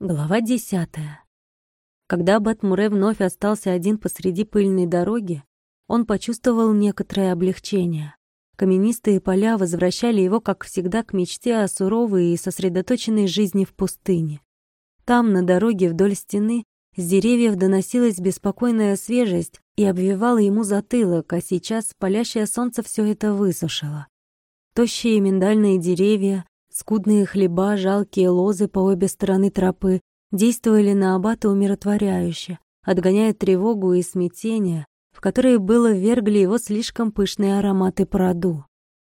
Глава десятая. Когда Батмуре вновь остался один посреди пыльной дороги, он почувствовал некоторое облегчение. Каменистые поля возвращали его, как всегда, к мечте о суровой и сосредоточенной жизни в пустыне. Там, на дороге вдоль стены, с деревьев доносилась беспокойная свежесть и обвивала ему затылок, а сейчас палящее солнце все это высушило. Тощие миндальные деревья, Скудные хлеба, жалкие лозы по обе стороны тропы действовали на аббата умиротворяюще, отгоняя тревогу и смятение, в которые было вергли его слишком пышные ароматы праду.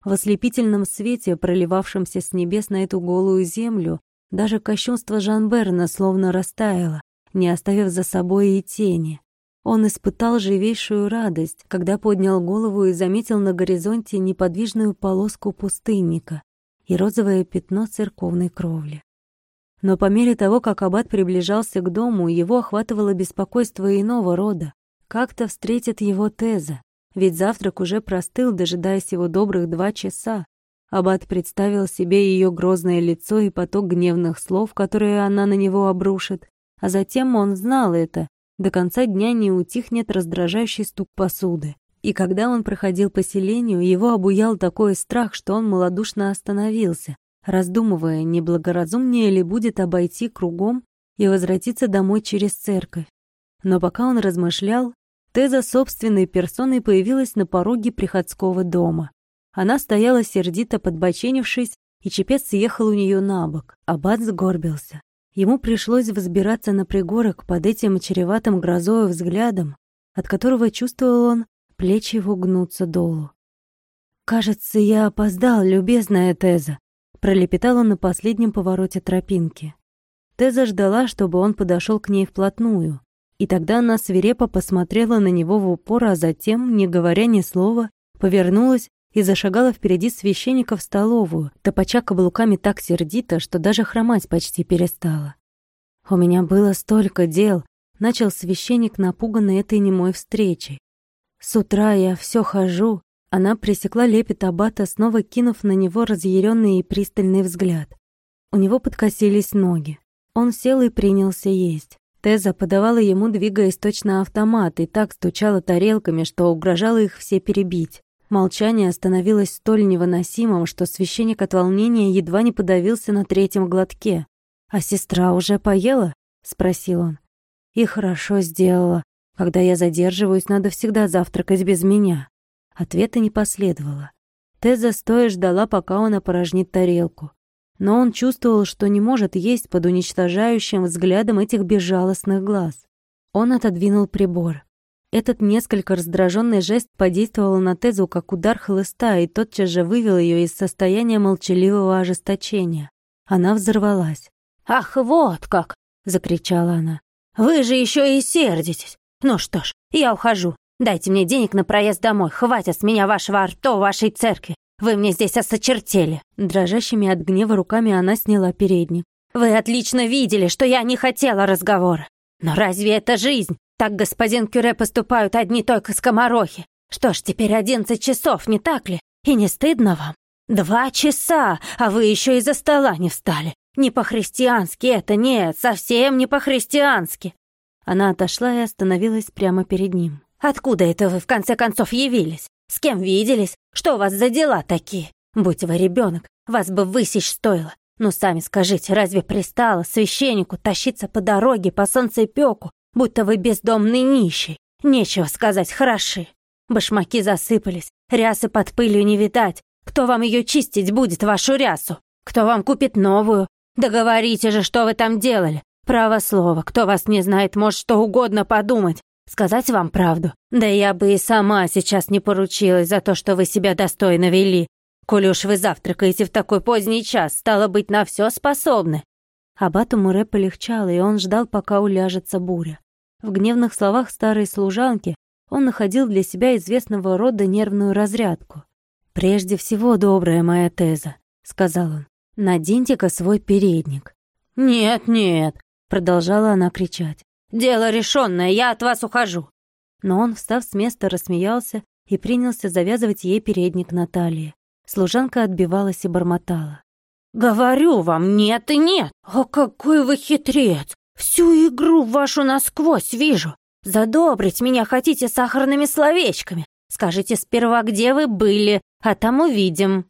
В ослепительном свете, проливавшемся с небес на эту голую землю, даже кощунство Жанберна словно растаяло, не оставив за собой и тени. Он испытал живейшую радость, когда поднял голову и заметил на горизонте неподвижную полоску пустынника, и розовое пятно церковной кровли. Но по мере того, как аббат приближался к дому, его охватывало беспокойство иного рода. Как-то встретит его Теза, ведь завтрак уже простыл, дожидаясь его добрых два часа. Аббат представил себе ее грозное лицо и поток гневных слов, которые она на него обрушит, а затем он знал это. До конца дня не утихнет раздражающий стук посуды. И когда он проходил по селению, его обуял такой страх, что он малодушно остановился, раздумывая, неблагоразумнее ли будет обойти кругом и возвратиться домой через церковь. Но пока он размышлял, Теза собственной персоной появилась на пороге приходского дома. Она стояла сердито подбоченившись, и чепец съехал у нее на бок. Аббат сгорбился. Ему пришлось взбираться на пригорок под этим чреватым грозою взглядом, от которого чувствовал он, Плечи его гнутся долу. «Кажется, я опоздал, любезная Теза», — пролепетал он на последнем повороте тропинки. Теза ждала, чтобы он подошел к ней вплотную, и тогда она свирепо посмотрела на него в упор, а затем, не говоря ни слова, повернулась и зашагала впереди священника в столовую, топача каблуками так сердито, что даже хромать почти перестала. «У меня было столько дел», — начал священник, напуганный этой немой встречей. С утра я все хожу. Она пресекла лепет аббата, снова кинув на него разъяренный и пристальный взгляд. У него подкосились ноги. Он сел и принялся есть. Теза подавала ему, двигаясь точно автомат, и так стучала тарелками, что угрожала их все перебить. Молчание становилось столь невыносимым, что священник от волнения едва не подавился на третьем глотке. «А сестра уже поела?» — спросил он. «И хорошо сделала. Когда я задерживаюсь, надо всегда завтракать без меня. Ответа не последовало. Теза стоя ждала, пока он опорожнит тарелку. Но он чувствовал, что не может есть под уничтожающим взглядом этих безжалостных глаз. Он отодвинул прибор. Этот несколько раздраженный жест подействовал на Тезу как удар хлыста и тотчас же вывел ее из состояния молчаливого ожесточения. Она взорвалась. «Ах, вот как!» — закричала она. «Вы же еще и сердитесь! Ну что ж, я ухожу. Дайте мне денег на проезд домой. Хватит с меня вашего арто вашей церкви. Вы мне здесь осочертели». Дрожащими от гнева руками она сняла передник. «Вы отлично видели, что я не хотела разговора. Но разве это жизнь? Так, господин Кюре, поступают одни только скоморохи. Что ж, теперь одиннадцать часов, не так ли? И не стыдно вам? Два часа, а вы еще из-за стола не встали. Не по-христиански это, нет, совсем не по-христиански. Она отошла и остановилась прямо перед ним. «Откуда это вы в конце концов явились? С кем виделись? Что у вас за дела такие? Будь вы ребенок, вас бы высечь стоило. Ну, сами скажите, разве пристало священнику тащиться по дороге по солнцепёку, будто вы бездомный нищий? Нечего сказать, хороши. Башмаки засыпались, рясы под пылью не видать. Кто вам ее чистить будет, вашу рясу? Кто вам купит новую? Договорите же, что вы там делали. Право слово, кто вас не знает, может что угодно подумать. Сказать вам правду? Да я бы и сама сейчас не поручилась за то, что вы себя достойно вели. Коли уж вы завтракаете в такой поздний час, стало быть, на все способны». Абату Муре полегчало, и он ждал, пока уляжется буря. В гневных словах старой служанки он находил для себя известного рода нервную разрядку. «Прежде всего, добрая моя Теза», — сказал он, — «наденьте-ка свой передник». «Нет, нет», Продолжала она кричать. «Дело решенное, я от вас ухожу!» Но он, встав с места, рассмеялся и принялся завязывать ей передник на талии. Служанка отбивалась и бормотала. Говорю вам, нет и нет. О, какой вы хитрец! Всю игру вашу насквозь вижу. Задобрить меня хотите сахарными словечками. Скажите сперва, где вы были, а там увидим».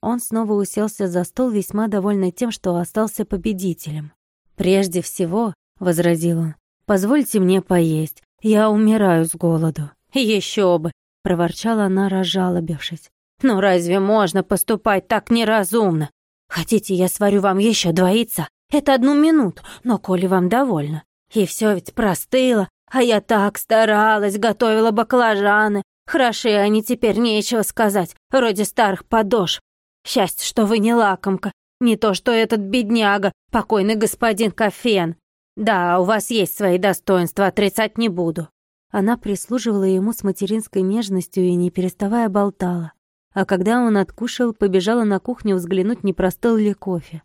Он снова уселся за стол, весьма довольный тем, что остался победителем. «Прежде всего», — возразил он, — «позвольте мне поесть. Я умираю с голоду». «Еще бы!» — проворчала она, разжалобившись. «Ну разве можно поступать так неразумно? Хотите, я сварю вам еще два яйца? Это одну минуту, но коли вам довольно. И все ведь простыло, а я так старалась, готовила баклажаны. Хороши они теперь, нечего сказать, вроде старых подошв. Счастье, что вы не лакомка, не то что этот бедняга, покойный господин Кофен. Да, у вас есть свои достоинства, отрицать не буду». Она прислуживала ему с материнской нежностью и не переставая болтала. А когда он откушал, побежала на кухню взглянуть, не простыл ли кофе.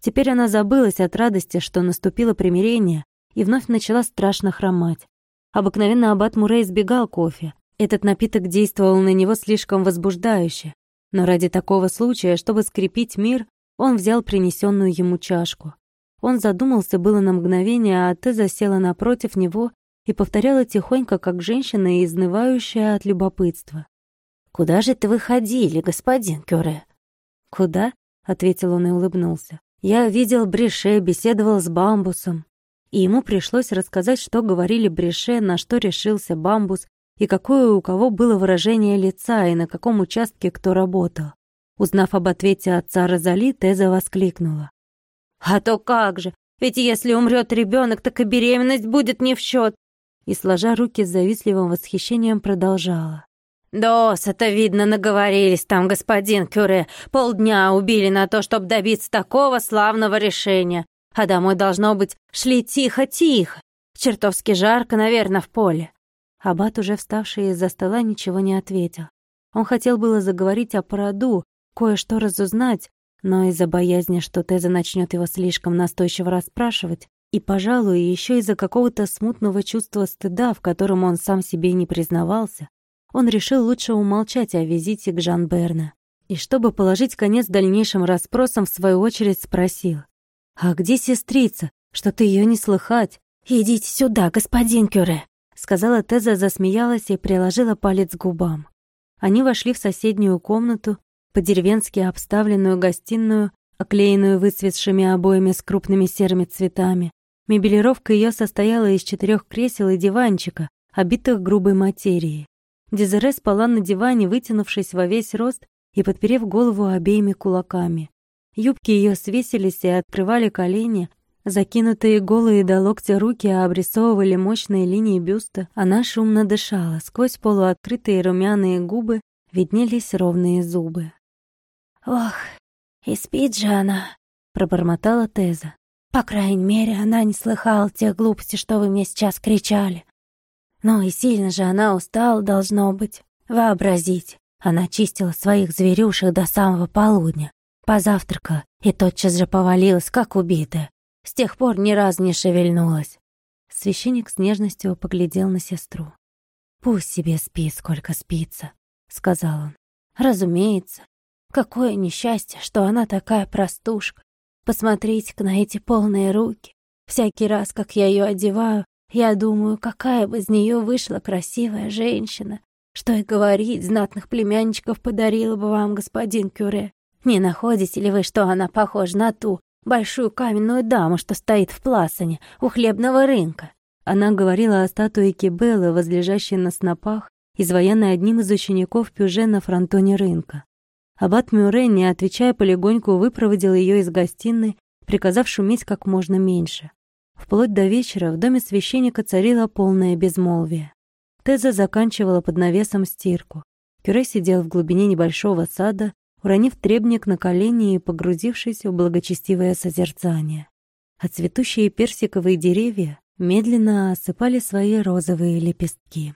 Теперь она забылась от радости, что наступило примирение, и вновь начала страшно хромать. Обыкновенно аббат Мурей избегал кофе. Этот напиток действовал на него слишком возбуждающе. Но ради такого случая, чтобы скрепить мир, он взял принесенную ему чашку. Он задумался было на мгновение, а ты засела напротив него и повторяла тихонько, как женщина, изнывающая от любопытства. «Куда же ты выходили, господин Кюре?» «Куда?» — ответил он и улыбнулся. «Я видел Брише, беседовал с Бамбусом». И ему пришлось рассказать, что говорили Брише, на что решился Бамбус, и какое у кого было выражение лица, и на каком участке кто работал. Узнав об ответе отца Розали, Теза воскликнула. «А то как же! Ведь если умрет ребенок, так и беременность будет не в счет!» И, сложа руки с завистливым восхищением, продолжала. «Досыта, видно, наговорились там, господин Кюре. Полдня убили на то, чтобы добиться такого славного решения. А домой, должно быть, шли тихо-тихо. Чертовски жарко, наверное, в поле». Аббат, уже вставший из-за стола, ничего не ответил. Он хотел было заговорить о породу, кое-что разузнать, но из-за боязни, что Теза начнет его слишком настойчиво расспрашивать, и, пожалуй, еще из-за какого-то смутного чувства стыда, в котором он сам себе не признавался, он решил лучше умолчать о визите к Жан Берна. И чтобы положить конец дальнейшим расспросам, в свою очередь спросил. «А где сестрица? Что-то ее не слыхать». «Идите сюда, господин Кюре», — сказала Теза, засмеялась и приложила палец к губам. Они вошли в соседнюю комнату, по-деревенски обставленную гостиную, оклеенную выцветшими обоями с крупными серыми цветами. Мебелировка ее состояла из четырех кресел и диванчика, обитых грубой материей. Дезире спала на диване, вытянувшись во весь рост и подперев голову обеими кулаками. Юбки ее свесились и открывали колени, закинутые голые до локтя руки обрисовывали мощные линии бюста. Она шумно дышала, сквозь полуоткрытые румяные губы виднелись ровные зубы. «Ох, и спит же она», — пробормотала Теза. «По крайней мере, она не слыхала тех глупостей, что вы мне сейчас кричали. Ну и сильно же она устала, должно быть. Вообразить, она чистила своих зверюшек до самого полудня, позавтракала и тотчас же повалилась, как убитая. С тех пор ни разу не шевельнулась. Священник с нежностью поглядел на сестру. «Пусть себе спит, сколько спится», — сказал он. «Разумеется. Какое несчастье, что она такая простушка. Посмотрите-ка на эти полные руки. Всякий раз, как я ее одеваю, я думаю, какая бы из нее вышла красивая женщина. Что и говорить, знатных племянничков подарила бы вам господин Кюре. Не находите ли вы, что она похожа на ту большую каменную даму, что стоит в Пласане, у хлебного рынка?» Она говорила о статуе Кибеллы, возлежащей на снопах, изваянной одним из учеников Пюже на фронтоне рынка. Аббат Мюрре, не отвечая полегоньку, выпроводил ее из гостиной, приказав шуметь как можно меньше. Вплоть до вечера в доме священника царило полное безмолвие. Теза заканчивала под навесом стирку. Кюре сидел в глубине небольшого сада, уронив требник на колени и погрузившись в благочестивое созерцание. А цветущие персиковые деревья медленно осыпали свои розовые лепестки.